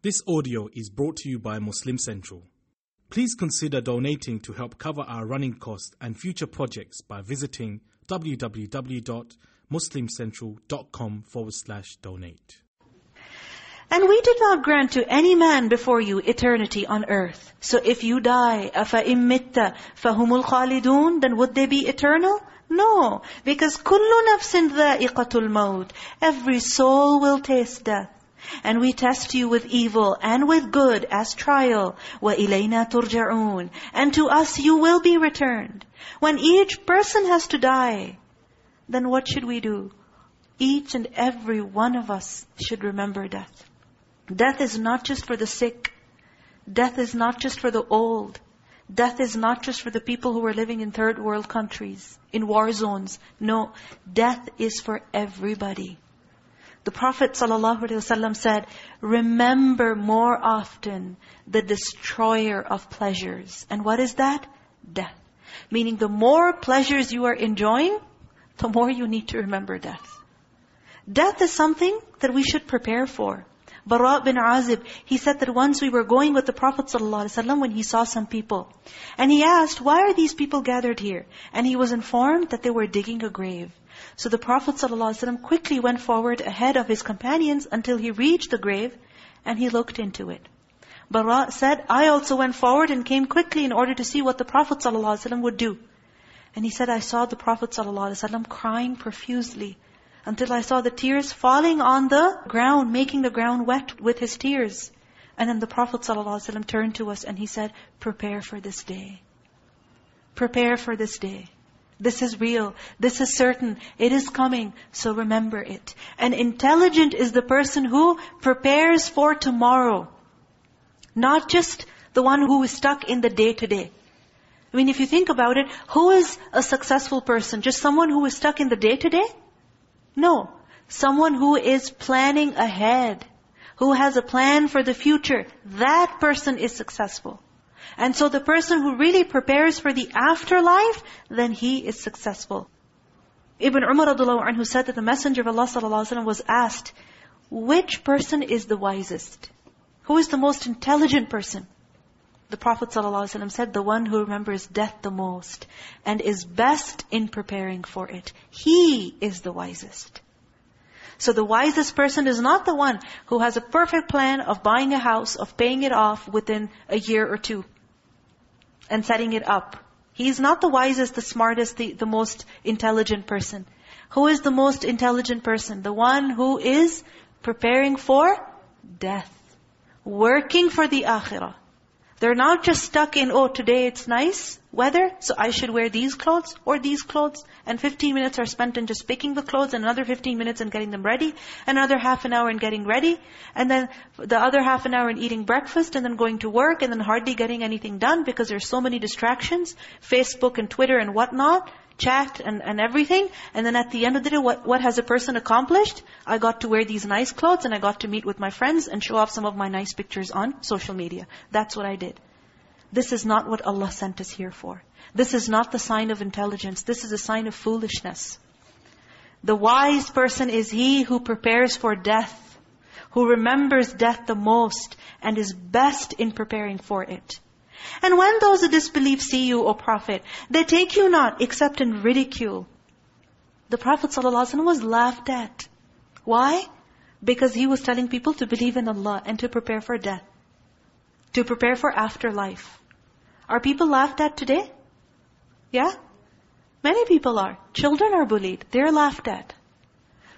This audio is brought to you by Muslim Central. Please consider donating to help cover our running costs and future projects by visiting www.muslimcentral.com forward slash donate. And we did not grant to any man before you eternity on earth. So if you die, أَفَإِن مِتَّ فَهُمُ الْخَالِدُونَ Then would they be eternal? No, because كُلُّ نَفْسٍ ذَائِقَةُ الْمَوْتِ Every soul will taste death. And we test you with evil and with good as trial. وَإِلَيْنَا تُرْجَعُونَ And to us you will be returned. When each person has to die, then what should we do? Each and every one of us should remember death. Death is not just for the sick. Death is not just for the old. Death is not just for the people who are living in third world countries, in war zones. No, death is for everybody. The Prophet ﷺ said, remember more often the destroyer of pleasures. And what is that? Death. Meaning the more pleasures you are enjoying, the more you need to remember death. Death is something that we should prepare for. Bara bin Azib, he said that once we were going with the Prophet ﷺ when he saw some people. And he asked, why are these people gathered here? And he was informed that they were digging a grave. So the Prophet ﷺ quickly went forward ahead of his companions until he reached the grave and he looked into it. Bara said, I also went forward and came quickly in order to see what the Prophet ﷺ would do. And he said, I saw the Prophet ﷺ crying profusely until I saw the tears falling on the ground, making the ground wet with his tears. And then the Prophet ﷺ turned to us and he said, prepare for this day. Prepare for this day. This is real. This is certain. It is coming. So remember it. And intelligent is the person who prepares for tomorrow. Not just the one who is stuck in the day-to-day. I mean, if you think about it, who is a successful person? Just someone who is stuck in the day-to-day? No. Someone who is planning ahead, who has a plan for the future, that person is successful. And so the person who really prepares for the afterlife, then he is successful. Ibn Umar anhu said that the Messenger of Allah sallallahu was asked, which person is the wisest? Who is the most intelligent person? The Prophet ﷺ said, the one who remembers death the most and is best in preparing for it. He is the wisest. So the wisest person is not the one who has a perfect plan of buying a house, of paying it off within a year or two and setting it up. He is not the wisest, the smartest, the, the most intelligent person. Who is the most intelligent person? The one who is preparing for death. Working for the akhirah. They're not just stuck in, oh, today it's nice weather, so I should wear these clothes or these clothes. And 15 minutes are spent in just picking the clothes, and another 15 minutes in getting them ready, another half an hour in getting ready, and then the other half an hour in eating breakfast, and then going to work, and then hardly getting anything done because there's so many distractions, Facebook and Twitter and whatnot chat and, and everything. And then at the end of the day, what, what has a person accomplished? I got to wear these nice clothes and I got to meet with my friends and show off some of my nice pictures on social media. That's what I did. This is not what Allah sent us here for. This is not the sign of intelligence. This is a sign of foolishness. The wise person is he who prepares for death, who remembers death the most and is best in preparing for it. And when those who disbelieve see you, O Prophet, they take you not except in ridicule. The Prophet ﷺ was laughed at. Why? Because he was telling people to believe in Allah and to prepare for death. To prepare for afterlife. Are people laughed at today? Yeah? Many people are. Children are bullied. They're laughed at.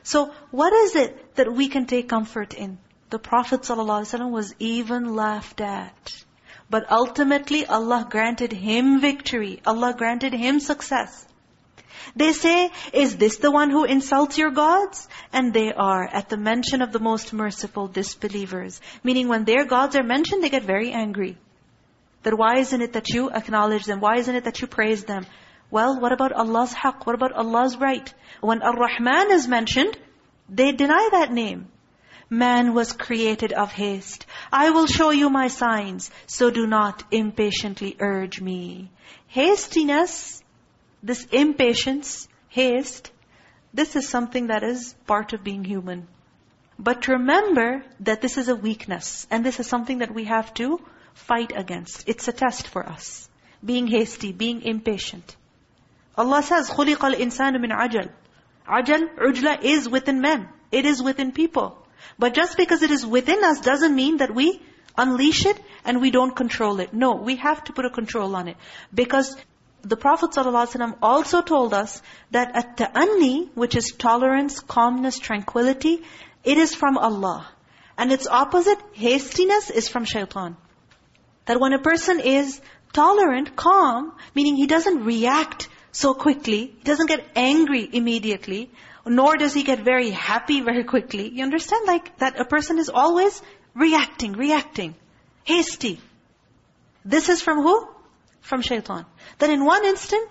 So what is it that we can take comfort in? The Prophet ﷺ was even laughed at. But ultimately Allah granted him victory. Allah granted him success. They say, is this the one who insults your gods? And they are, at the mention of the most merciful disbelievers. Meaning when their gods are mentioned, they get very angry. That why isn't it that you acknowledge them? Why isn't it that you praise them? Well, what about Allah's haqq? What about Allah's right? When Ar-Rahman is mentioned, they deny that name Man was created of haste. I will show you my signs, so do not impatiently urge me. Hastiness, this impatience, haste, this is something that is part of being human. But remember that this is a weakness. And this is something that we have to fight against. It's a test for us. Being hasty, being impatient. Allah says, خُلِقَ الْإِنسَانُ مِنْ عَجَلٍ Ajal, ujla is within men. It is within people. But just because it is within us doesn't mean that we unleash it and we don't control it. No, we have to put a control on it. Because the Prophet ﷺ also told us that at-ta'anni, which is tolerance, calmness, tranquility, it is from Allah. And its opposite, hastiness, is from shaitan. That when a person is tolerant, calm, meaning he doesn't react so quickly, he doesn't get angry immediately, nor does he get very happy very quickly. You understand? Like that a person is always reacting, reacting, hasty. This is from who? From shaitan. Then in one instant,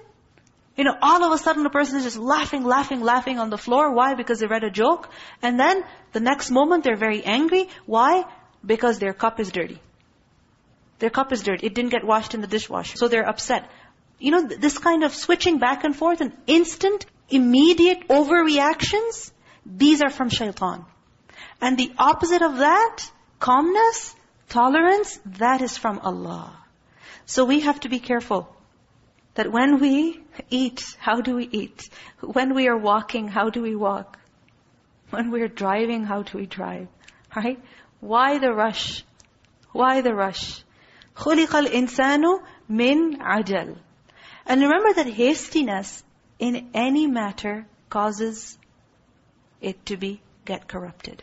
you know, all of a sudden the person is just laughing, laughing, laughing on the floor. Why? Because they read a joke. And then the next moment they're very angry. Why? Because their cup is dirty. Their cup is dirty. It didn't get washed in the dishwasher. So they're upset. You know, this kind of switching back and forth and instant, immediate overreactions, these are from shaitan. And the opposite of that, calmness, tolerance, that is from Allah. So we have to be careful that when we eat, how do we eat? When we are walking, how do we walk? When we are driving, how do we drive? Right? Why the rush? Why the rush? خُلِقَ الْإِنسَانُ مِنْ عَجَلٍ and remember that hastiness in any matter causes it to be get corrupted.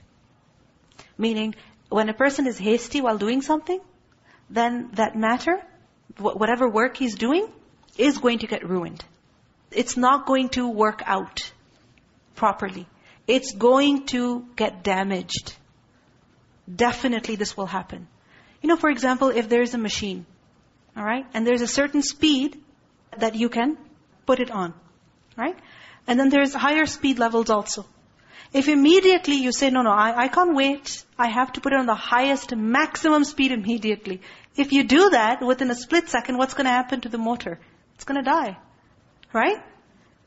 Meaning, when a person is hasty while doing something, then that matter, whatever work he's doing, is going to get ruined. It's not going to work out properly. It's going to get damaged. Definitely this will happen. You know, for example, if there's a machine, all right, and there's a certain speed that you can put it on, right? And then there's higher speed levels also. If immediately you say, no, no, I, I can't wait. I have to put it on the highest maximum speed immediately. If you do that, within a split second, what's going to happen to the motor? It's going to die. Right?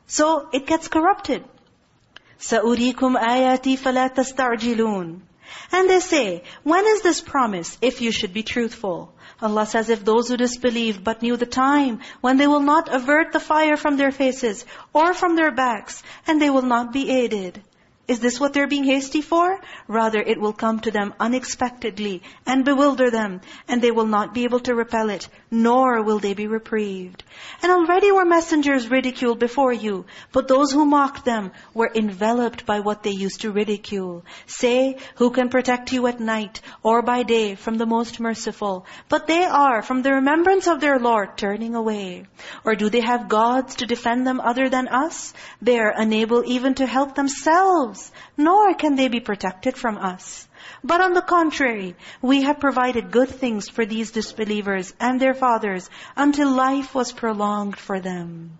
So it gets corrupted. سَأُرِيكُمْ آيَاتِي فَلَا تَسْتَعْجِلُونَ And they say, when is this promise if you should be truthful? Allah says, if those who disbelieve but knew the time when they will not avert the fire from their faces or from their backs, and they will not be aided. Is this what they're being hasty for? Rather, it will come to them unexpectedly and bewilder them, and they will not be able to repel it, nor will they be reprieved. And already were messengers ridiculed before you, but those who mocked them were enveloped by what they used to ridicule. Say, who can protect you at night or by day from the most merciful? But they are, from the remembrance of their Lord, turning away. Or do they have gods to defend them other than us? They are unable even to help themselves nor can they be protected from us. But on the contrary, we have provided good things for these disbelievers and their fathers until life was prolonged for them.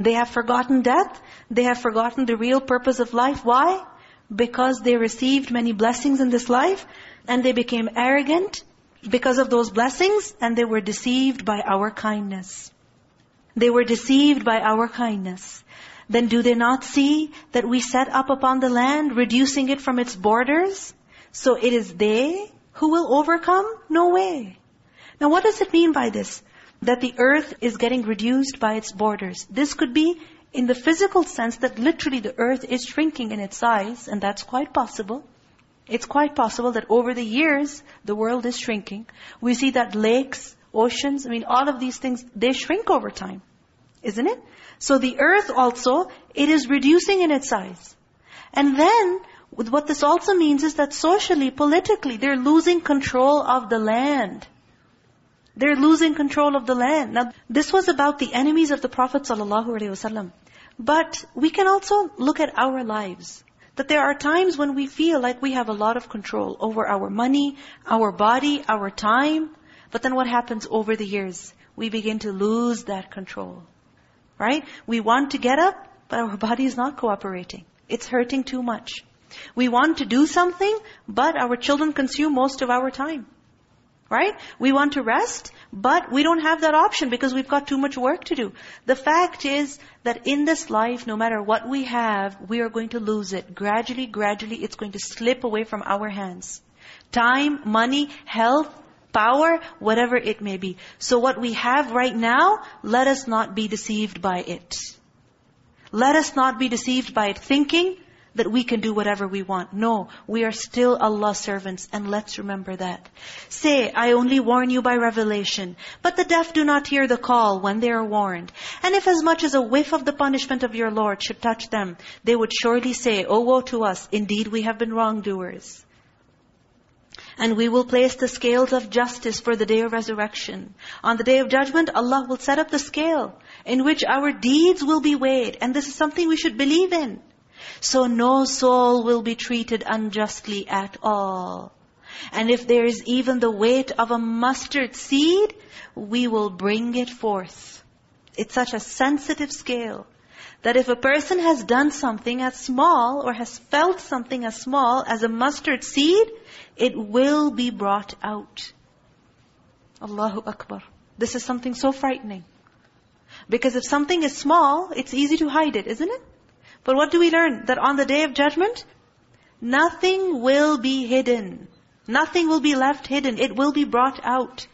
They have forgotten death. They have forgotten the real purpose of life. Why? Because they received many blessings in this life and they became arrogant because of those blessings and they were deceived by our kindness. They were deceived by our kindness. Then do they not see that we set up upon the land, reducing it from its borders? So it is they who will overcome? No way. Now what does it mean by this? That the earth is getting reduced by its borders. This could be in the physical sense that literally the earth is shrinking in its size, and that's quite possible. It's quite possible that over the years, the world is shrinking. We see that lakes, oceans, I mean, all of these things, they shrink over time. Isn't it? So the earth also, it is reducing in its size. And then, what this also means is that socially, politically, they're losing control of the land. They're losing control of the land. Now, this was about the enemies of the Prophet ﷺ. But we can also look at our lives. That there are times when we feel like we have a lot of control over our money, our body, our time. But then what happens over the years? We begin to lose that control. Right? We want to get up, but our body is not cooperating. It's hurting too much. We want to do something, but our children consume most of our time. Right? We want to rest, but we don't have that option because we've got too much work to do. The fact is that in this life, no matter what we have, we are going to lose it. Gradually, gradually, it's going to slip away from our hands. Time, money, health, power, whatever it may be. So what we have right now, let us not be deceived by it. Let us not be deceived by it, thinking that we can do whatever we want. No, we are still Allah's servants and let's remember that. Say, I only warn you by revelation, but the deaf do not hear the call when they are warned. And if as much as a whiff of the punishment of your Lord should touch them, they would surely say, Oh woe to us, indeed we have been wrongdoers. And we will place the scales of justice for the day of resurrection. On the day of judgment, Allah will set up the scale in which our deeds will be weighed. And this is something we should believe in. So no soul will be treated unjustly at all. And if there is even the weight of a mustard seed, we will bring it forth. It's such a sensitive scale that if a person has done something as small or has felt something as small as a mustard seed, it will be brought out. Allahu Akbar. This is something so frightening. Because if something is small, it's easy to hide it, isn't it? But what do we learn? That on the day of judgment, nothing will be hidden. Nothing will be left hidden. It will be brought out.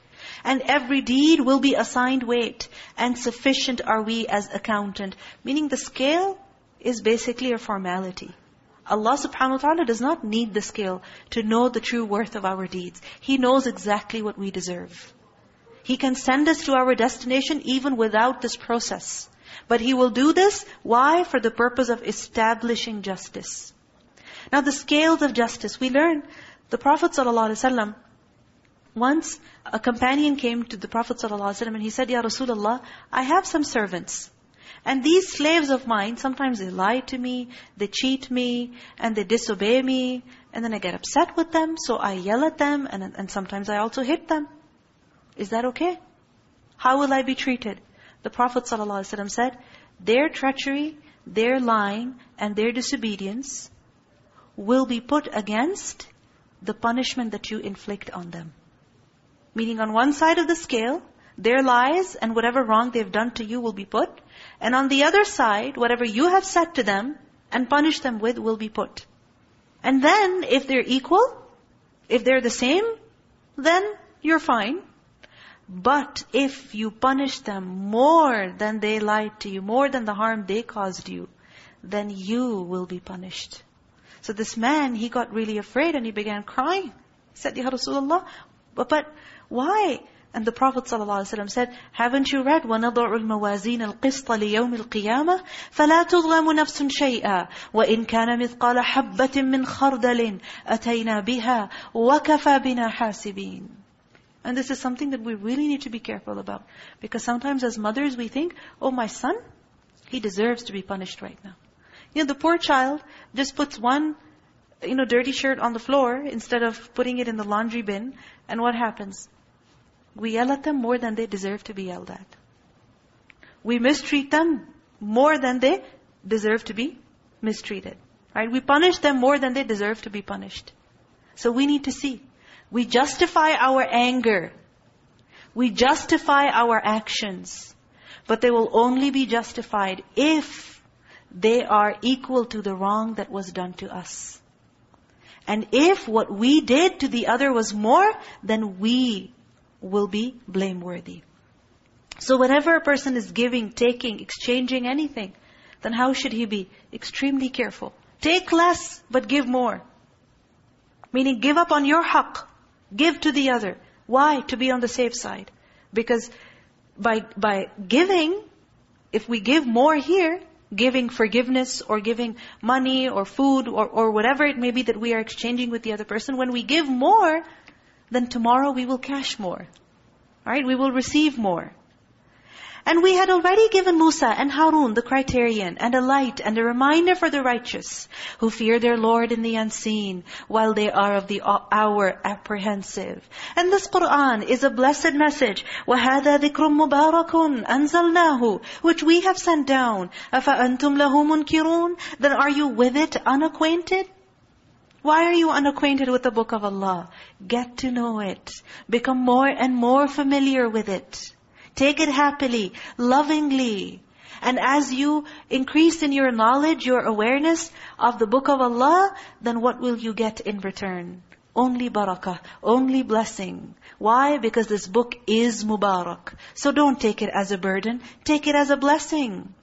And every deed will be assigned weight. And sufficient are we as accountant. Meaning the scale is basically a formality. Allah subhanahu wa ta'ala does not need the scale to know the true worth of our deeds. He knows exactly what we deserve. He can send us to our destination even without this process. But He will do this, why? For the purpose of establishing justice. Now the scales of justice, we learn, the Prophet ﷺ, once a companion came to the Prophet ﷺ and he said, Ya Rasulullah, I have some servants. And these slaves of mine, sometimes they lie to me, they cheat me, and they disobey me, and then I get upset with them, so I yell at them, and, and sometimes I also hit them. Is that okay? How will I be treated? The Prophet ﷺ said, their treachery, their lying, and their disobedience will be put against the punishment that you inflict on them. Meaning on one side of the scale, their lies and whatever wrong they've done to you will be put. And on the other side, whatever you have said to them and punished them with will be put. And then, if they're equal, if they're the same, then you're fine. But if you punish them more than they lied to you, more than the harm they caused you, then you will be punished. So this man, he got really afraid and he began crying. He said, Ya Rasulullah, but, but why? And the Prophet ﷺ said, haven't you read وَنَضَعُ الْمَوَازِينَ الْقِسْطَ لِيَوْمِ الْقِيَامَةِ فَلَا تُظْلَمُ نَفْسٌ شَيْئًا وَإِنْ كَانَ مِثْقَالَ حَبَّةٍ مِّنْ خَرْدَلٍ أَتَيْنَا بِهَا وَكَفَى بِنَا حَاسِبِينَ and this is something that we really need to be careful about. Because sometimes as mothers we think, oh my son, he deserves to be punished right now. You know, the poor child just puts one, you know, dirty shirt on the floor instead of putting it in the laundry bin. And what happens? We yell at them more than they deserve to be yelled at. We mistreat them more than they deserve to be mistreated. Right? We punish them more than they deserve to be punished. So we need to see. We justify our anger. We justify our actions. But they will only be justified if they are equal to the wrong that was done to us. And if what we did to the other was more, then we will be blameworthy. So whenever a person is giving, taking, exchanging anything, then how should he be? Extremely careful. Take less, but give more. Meaning give up on your haqq. Give to the other. Why? To be on the safe side. Because by, by giving, if we give more here, giving forgiveness or giving money or food or, or whatever it may be that we are exchanging with the other person, when we give more, then tomorrow we will cash more. All right? We will receive more. And we had already given Musa and Harun the criterion and a light and a reminder for the righteous who fear their Lord in the unseen while they are of the hour apprehensive. And this Qur'an is a blessed message. وَهَذَا ذِكْرٌ مُبَارَكٌ أَنزَلْنَاهُ Which we have sent down. أَفَأَنْتُمْ لَهُ مُنْكِرُونَ Then are you with it unacquainted? Why are you unacquainted with the book of Allah? Get to know it. Become more and more familiar with it. Take it happily, lovingly. And as you increase in your knowledge, your awareness of the book of Allah, then what will you get in return? Only barakah, only blessing. Why? Because this book is Mubarak. So don't take it as a burden, take it as a blessing.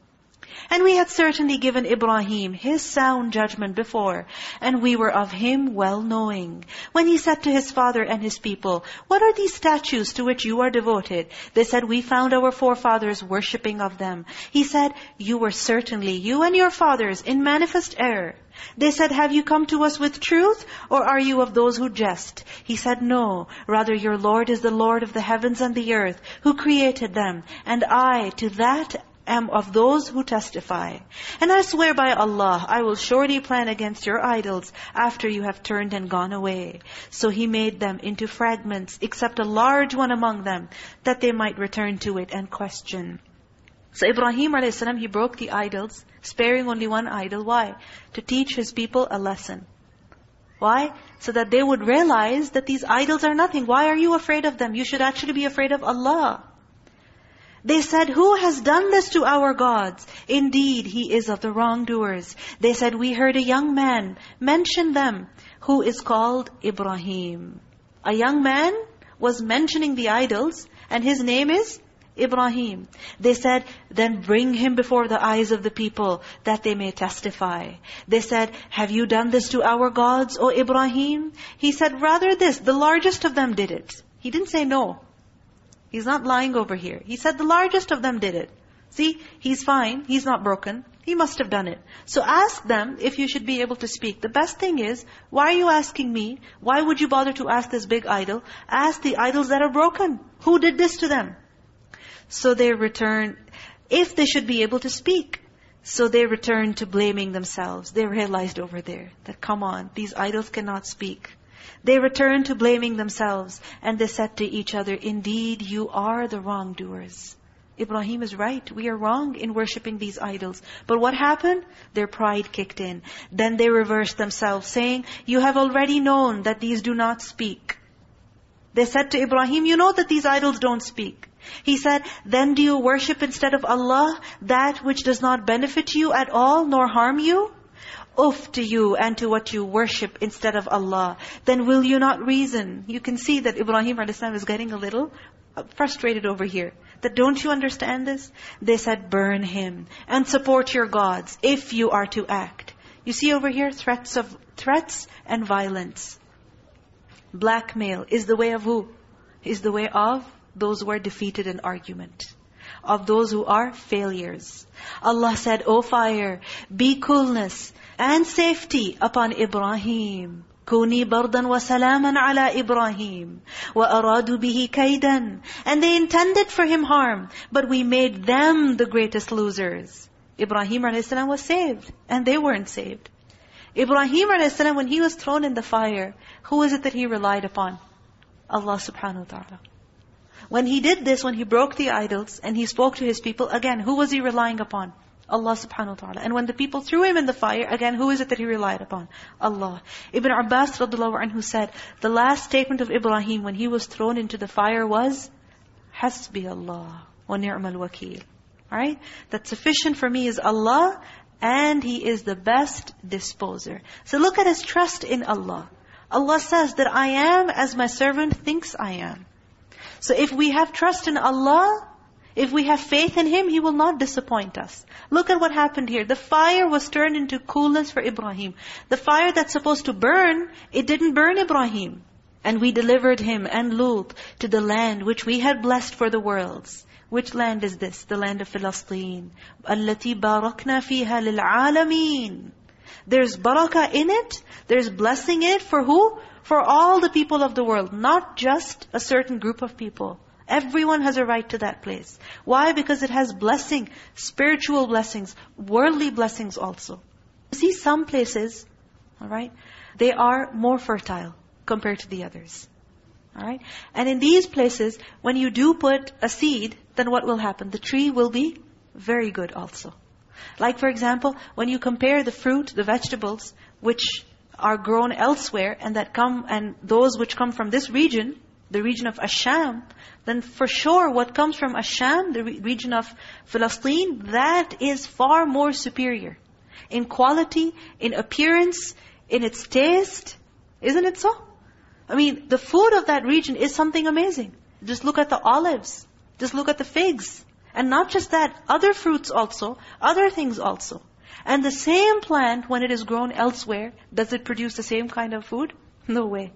And we had certainly given Ibrahim his sound judgment before, and we were of him well knowing. When he said to his father and his people, What are these statues to which you are devoted? They said, We found our forefathers worshipping of them. He said, You were certainly, you and your fathers, in manifest error. They said, Have you come to us with truth, or are you of those who jest? He said, No, rather your Lord is the Lord of the heavens and the earth, who created them, and I to that am of those who testify. And I swear by Allah, I will surely plan against your idols after you have turned and gone away. So He made them into fragments, except a large one among them, that they might return to it and question. So Ibrahim a.s., he broke the idols, sparing only one idol. Why? To teach his people a lesson. Why? So that they would realize that these idols are nothing. Why are you afraid of them? You should actually be afraid of Allah. They said, who has done this to our gods? Indeed, he is of the wrongdoers. They said, we heard a young man mention them, who is called Ibrahim. A young man was mentioning the idols, and his name is Ibrahim. They said, then bring him before the eyes of the people, that they may testify. They said, have you done this to our gods, O Ibrahim? He said, rather this, the largest of them did it. He didn't say no. He's not lying over here. He said the largest of them did it. See, he's fine. He's not broken. He must have done it. So ask them if you should be able to speak. The best thing is, why are you asking me? Why would you bother to ask this big idol? Ask the idols that are broken. Who did this to them? So they return, if they should be able to speak. So they return to blaming themselves. They realized over there that, come on, these idols cannot speak. They returned to blaming themselves and they said to each other, Indeed, you are the wrongdoers. Ibrahim is right. We are wrong in worshipping these idols. But what happened? Their pride kicked in. Then they reversed themselves, saying, You have already known that these do not speak. They said to Ibrahim, You know that these idols don't speak. He said, Then do you worship instead of Allah that which does not benefit you at all nor harm you? Uff to you and to what you worship instead of Allah. Then will you not reason? You can see that Ibrahim a.s. is getting a little frustrated over here. That don't you understand this? They said, burn him and support your gods if you are to act. You see over here threats of threats and violence. Blackmail is the way of who? Is the way of those who are defeated in argument. Of those who are failures. Allah said, O fire, be coolness and safety upon Ibrahim. كوني بردا وسلاما على إبراهيم وأرادوا به كيدا and they intended for him harm but we made them the greatest losers Ibrahim a.s. was saved and they weren't saved Ibrahim a.s. when he was thrown in the fire who is it that he relied upon Allah subhanahu wa ta'ala when he did this when he broke the idols and he spoke to his people again who was he relying upon Allah subhanahu wa ta'ala. And when the people threw him in the fire, again, who is it that he relied upon? Allah. Ibn Abbas radiallahu anhu said, the last statement of Ibrahim when he was thrown into the fire was, Hasbi Allah wa ni'mal wakeel. Alright? That sufficient for me is Allah and He is the best disposer. So look at his trust in Allah. Allah says that I am as my servant thinks I am. So if we have trust in Allah, if we have faith in Him, He will not disappoint us. Look at what happened here. The fire was turned into coolness for Ibrahim. The fire that's supposed to burn, it didn't burn Ibrahim. And we delivered him and Lut to the land which we had blessed for the worlds. Which land is this? The land of Philistine. الَّتِي بَارَكْنَا فِيهَا لِلْعَالَمِينَ There's barakah in it. There's blessing in it for who? For all the people of the world. Not just a certain group of people. Everyone has a right to that place. Why? Because it has blessing, spiritual blessings, worldly blessings also. You see some places, all right, they are more fertile compared to the others. All right? And in these places, when you do put a seed, then what will happen? The tree will be very good also. Like for example, when you compare the fruit, the vegetables, which are grown elsewhere and that come and those which come from this region, the region of Asham, then for sure what comes from Asham, the re region of Palestine, that is far more superior. In quality, in appearance, in its taste. Isn't it so? I mean, the food of that region is something amazing. Just look at the olives. Just look at the figs. And not just that, other fruits also, other things also. And the same plant, when it is grown elsewhere, does it produce the same kind of food? No way.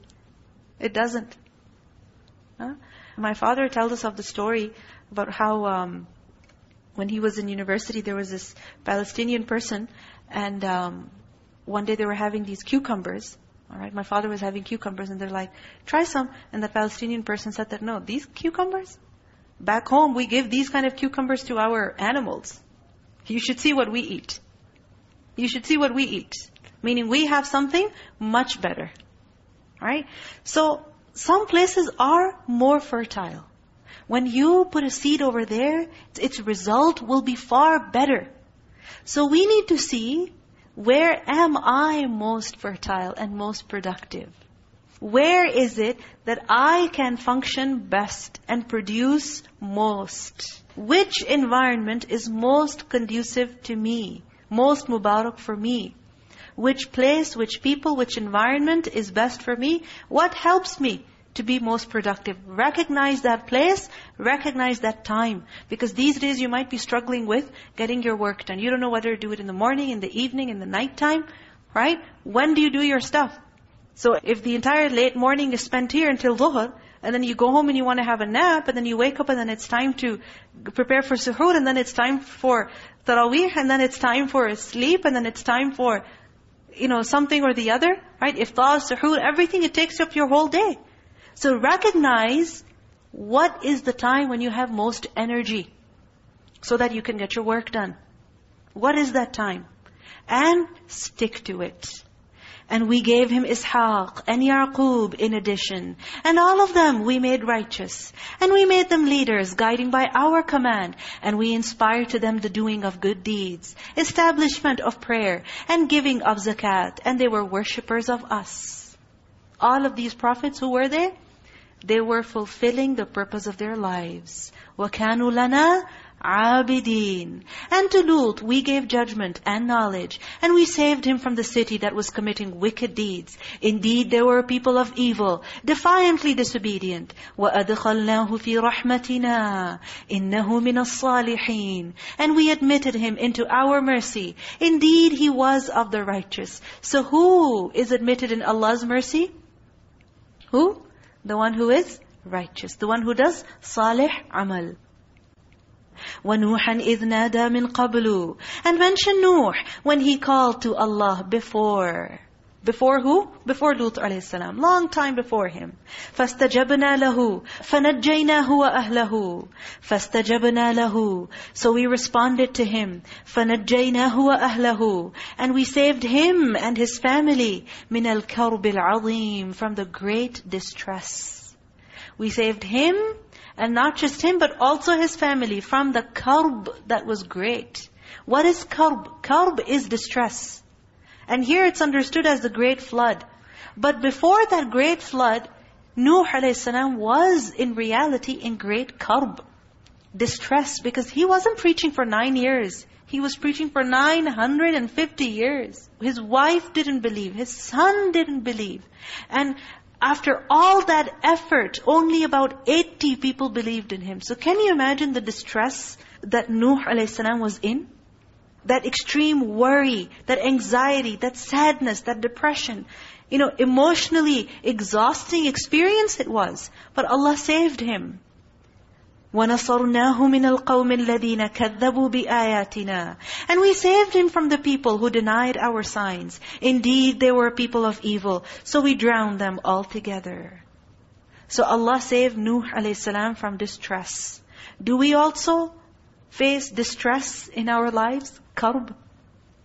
It doesn't. Huh? My father tells us of the story about how um, when he was in university, there was this Palestinian person, and um, one day they were having these cucumbers. All right, my father was having cucumbers, and they're like, try some. And the Palestinian person said that, no, these cucumbers? Back home, we give these kind of cucumbers to our animals. You should see what we eat. You should see what we eat. Meaning we have something much better. Right? So, some places are more fertile. When you put a seed over there, its result will be far better. So we need to see, where am I most fertile and most productive? Where is it that I can function best and produce most? Which environment is most conducive to me? Most mubarak for me? Which place, which people, which environment is best for me? What helps me to be most productive? Recognize that place, recognize that time. Because these days you might be struggling with getting your work done. You don't know whether to do it in the morning, in the evening, in the nighttime, right? When do you do your stuff? So if the entire late morning is spent here until dhuhr, and then you go home and you want to have a nap, and then you wake up and then it's time to prepare for suhoor, and then it's time for tarawih, and then it's time for sleep, and then it's time for, you know, something or the other, right? Iftar, suhoor, everything, it takes up your whole day. So recognize what is the time when you have most energy so that you can get your work done. What is that time? And stick to it. And we gave him Ishaq and Yaqub in addition. And all of them we made righteous. And we made them leaders, guiding by our command. And we inspired to them the doing of good deeds, establishment of prayer, and giving of zakat. And they were worshippers of us. All of these prophets, who were they? They were fulfilling the purpose of their lives. وَكَانُوا لَنَا abidin. And to Lut we gave judgment and knowledge, and we saved him from the city that was committing wicked deeds. Indeed, there were people of evil, defiantly disobedient. وَأَدْخَلْنَاهُ فِي رَحْمَتِنَا إِنَّهُ مِنَ الصَّالِحِينَ And we admitted him into our mercy. Indeed, he was of the righteous. So who is admitted in Allah's mercy? Who? The one who is righteous. The one who does salih amal. وَنُوحًا إِذْ نَادَى مِنْ قَبْلُ And mention Nuh when he called to Allah before. Before who? Before Lut a.s. Long time before him. فَاسْتَجَبْنَا لَهُ فَنَجَّيْنَاهُ وَأَهْلَهُ فَاسْتَجَبْنَا لَهُ So we responded to him. فَنَجَّيْنَاهُ وَأَهْلَهُ And we saved him and his family مِنَ الْكَرْبِ الْعَظِيمِ From the great distress. We saved him and not just him, but also his family from the karb that was great. What is karb? Karb is distress. And here it's understood as the great flood. But before that great flood, Nuh a.s. was in reality in great karb, distress, because he wasn't preaching for nine years. He was preaching for 950 years. His wife didn't believe. His son didn't believe. And after all that effort, only about 80 people believed in him. So can you imagine the distress that Nuh a.s. was in? That extreme worry, that anxiety, that sadness, that depression. You know, emotionally exhausting experience it was. But Allah saved him. وَنَصَرْنَاهُ مِنَ الْقَوْمِ الَّذِينَ كَذَّبُوا بِآيَاتِنَا And we saved him from the people who denied our signs. Indeed, they were people of evil, so we drowned them altogether. So Allah saved Nuh a.s. from distress. Do we also face distress in our lives? Karb.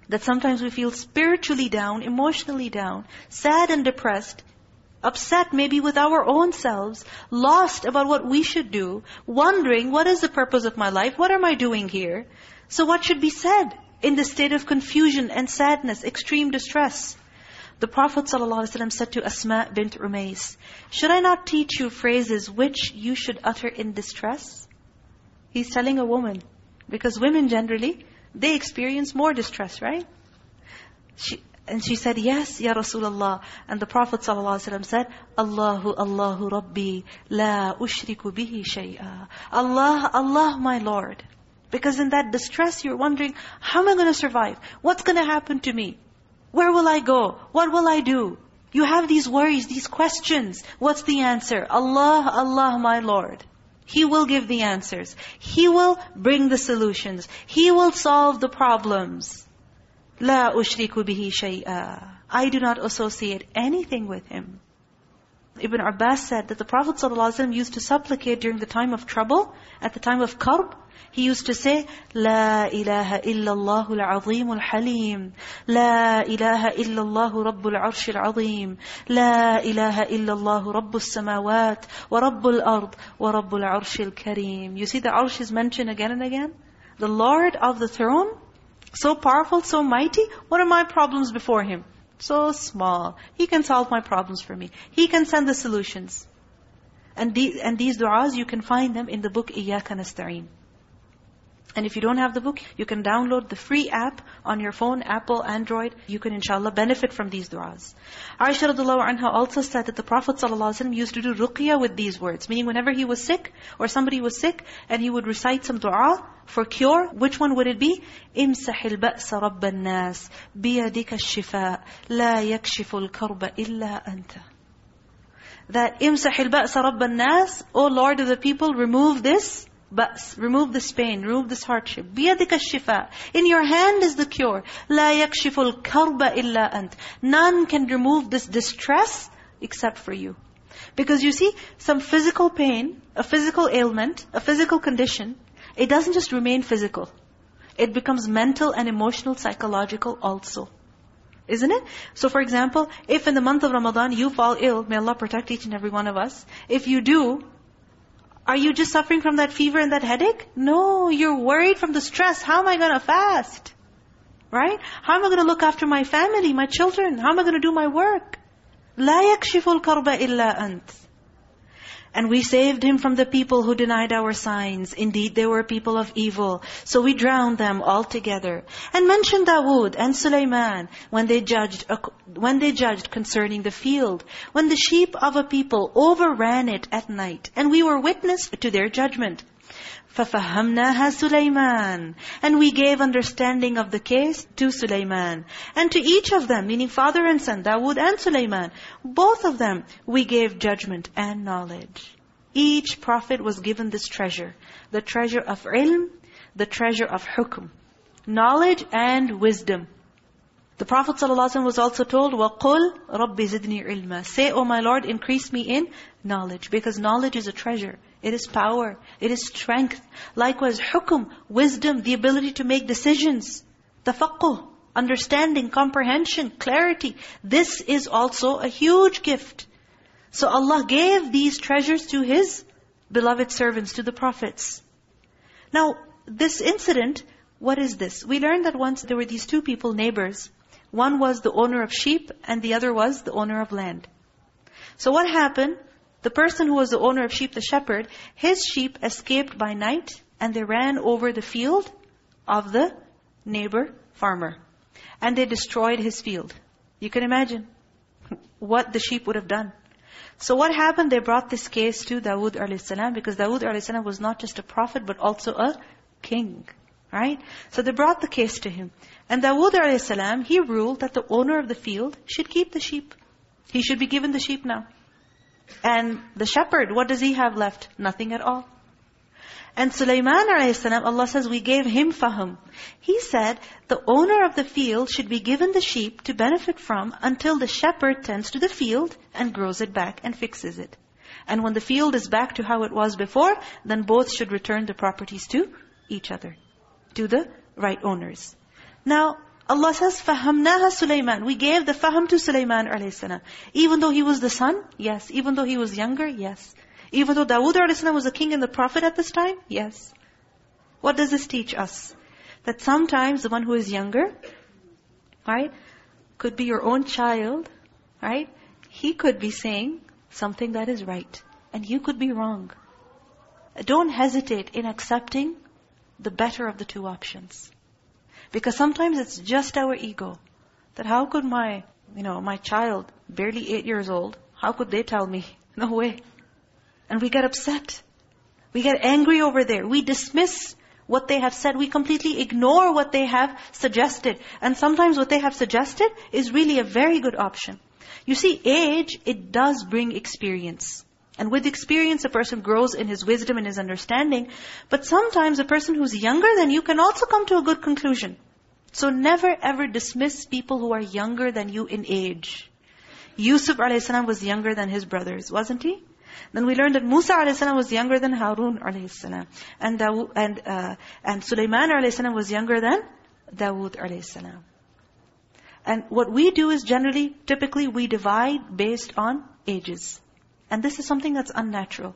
That sometimes we feel spiritually down, emotionally down, sad and depressed, upset maybe with our own selves, lost about what we should do, wondering, what is the purpose of my life? What am I doing here? So what should be said in this state of confusion and sadness, extreme distress? the Prophet ﷺ said to Asma bint Umais, Should I not teach you phrases which you should utter in distress? He's telling a woman. Because women generally, they experience more distress, right? She, and she said, yes, Ya Rasulullah. And the Prophet ﷺ said, Allahu, Allahu Rabbi, la ushriku bihi shay'a. Allah, Allah my Lord. Because in that distress, you're wondering, how am I going to survive? What's going to happen to me? Where will I go? What will I do? You have these worries, these questions. What's the answer? Allah, Allah, my Lord. He will give the answers. He will bring the solutions. He will solve the problems. La ushriku bihi shay'a. I do not associate anything with him. Ibn Abbas said that the Prophet ﷺ used to supplicate during the time of trouble, at the time of karb, he used to say, La ilaha illallah الله العظيم الحليم, لا La ilaha illallah رب arsh العظيم, لا La ilaha illallah رب السماوات ورب الأرض ورب العرش الكريم. arsh. You see the arsh is mentioned again and again. The Lord of the throne so powerful, so mighty, what are my problems before Him? So small. He can solve my problems for me. He can send the solutions. And, the, and these du'as, you can find them in the book إِيَّاكَ نَسْتَعِينَ and if you don't have the book, you can download the free app on your phone, Apple, Android. You can inshallah benefit from these du'as. Aisha radiallahu anha also said that the Prophet ﷺ used to do ruqya with these words. Meaning whenever he was sick, or somebody was sick, and he would recite some du'a for cure, which one would it be? امسح البأس رب الناس بيدك الشفاء لا يكشف الكرب إلا أنت That امسح البأس رب الناس, O Lord of the people, remove this Ba's. Remove this pain, remove this hardship. بِيَدِكَ الشِّفَاء In your hand is the cure. لَا يَكْشِفُ الْكَرْبَ إِلَّا أَنْتَ None can remove this distress except for you. Because you see, some physical pain, a physical ailment, a physical condition, it doesn't just remain physical. It becomes mental and emotional, psychological also. Isn't it? So for example, if in the month of Ramadan you fall ill, may Allah protect each and every one of us. If you do, are you just suffering from that fever and that headache? No, you're worried from the stress. How am I going to fast? Right? How am I going to look after my family, my children? How am I going to do my work? لا يكشف الكرب إلا أنت and we saved him from the people who denied our signs. Indeed, they were people of evil. So we drowned them altogether. And mention Dawood and Sulaiman when they judged when they judged concerning the field, when the sheep of a people overran it at night, and we were witness to their judgment. فَفَهَّمْنَاهَا سُلَيْمَانَ And we gave understanding of the case to Sulaiman. And to each of them, meaning father and son, Dawood and Sulaiman, both of them, we gave judgment and knowledge. Each prophet was given this treasure. The treasure of ilm, the treasure of hukm. Knowledge and wisdom. The Prophet ﷺ was also told, وَقُلْ رَبِّ زِدْنِي عِلْمًا Say, O my Lord, increase me in knowledge. Because knowledge is a treasure. It is power. It is strength. Likewise, hukum, wisdom, the ability to make decisions. Tafaqquh, understanding, comprehension, clarity. This is also a huge gift. So Allah gave these treasures to His beloved servants, to the prophets. Now, this incident, what is this? We learned that once there were these two people, neighbors. One was the owner of sheep and the other was the owner of land. So what happened? The person who was the owner of sheep, the shepherd, his sheep escaped by night and they ran over the field of the neighbor farmer. And they destroyed his field. You can imagine what the sheep would have done. So what happened? They brought this case to Dawood a.s. because Dawood a.s. was not just a prophet but also a king. Right? So they brought the case to him. And Dawood a.s. he ruled that the owner of the field should keep the sheep. He should be given the sheep now. And the shepherd, what does he have left? Nothing at all. And Sulaiman a.s., Allah says, we gave him faham. He said, the owner of the field should be given the sheep to benefit from until the shepherd tends to the field and grows it back and fixes it. And when the field is back to how it was before, then both should return the properties to each other, to the right owners. Now, Allah says, فَهَمْنَاهَا Sulaiman. We gave the faham to Sulaiman a.s. Even though he was the son? Yes. Even though he was younger? Yes. Even though Dawood a.s. was a king and the prophet at this time? Yes. What does this teach us? That sometimes the one who is younger, right? could be your own child, right? He could be saying something that is right. And you could be wrong. Don't hesitate in accepting the better of the two options. Because sometimes it's just our ego. That how could my, you know, my child, barely eight years old, how could they tell me? No way. And we get upset. We get angry over there. We dismiss what they have said. We completely ignore what they have suggested. And sometimes what they have suggested is really a very good option. You see, age, it does bring experience. And with experience, a person grows in his wisdom and his understanding. But sometimes a person who's younger than you can also come to a good conclusion. So never ever dismiss people who are younger than you in age. Yusuf a.s. was younger than his brothers, wasn't he? Then we learned that Musa a.s. was younger than Harun a.s. And, and, uh, and Sulaiman a.s. was younger than Dawood a.s. And what we do is generally, typically, we divide based on ages. And this is something that's unnatural.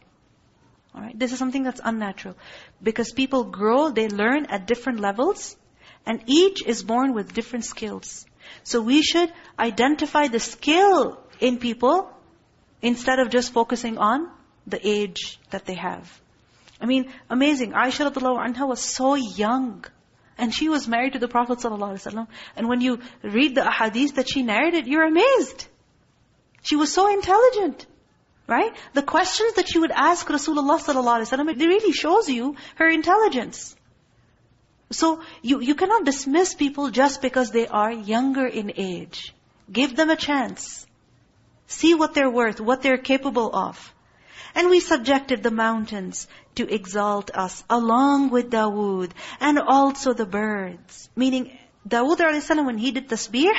All right, This is something that's unnatural. Because people grow, they learn at different levels, and each is born with different skills. So we should identify the skill in people instead of just focusing on the age that they have. I mean, amazing. Aisha radiallahu anha was so young. And she was married to the Prophet ﷺ. And when you read the ahadith that she narrated, you're amazed. She was so intelligent. Right? The questions that she would ask Rasulullah ﷺ, it really shows you her intelligence. So you, you cannot dismiss people just because they are younger in age. Give them a chance. See what they're worth, what they're capable of. And we subjected the mountains to exalt us along with Dawood and also the birds. Meaning, Dawood a.s. when he did tasbih,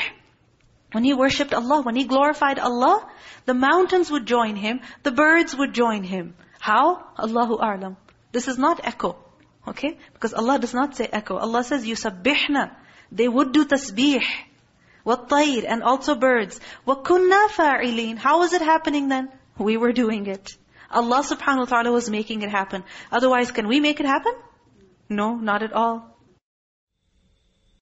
when he worshipped Allah, when he glorified Allah, the mountains would join him, the birds would join him. How? Allahu A'lam. This is not echo. Okay? Because Allah does not say echo. Allah says, يُسَبِّحْنَا They would do tasbih. وَالطَّيْرِ And also birds. وَكُنَّا فَاعِلِينَ How was it happening then? We were doing it. Allah subhanahu wa ta'ala was making it happen. Otherwise, can we make it happen? No, not at all.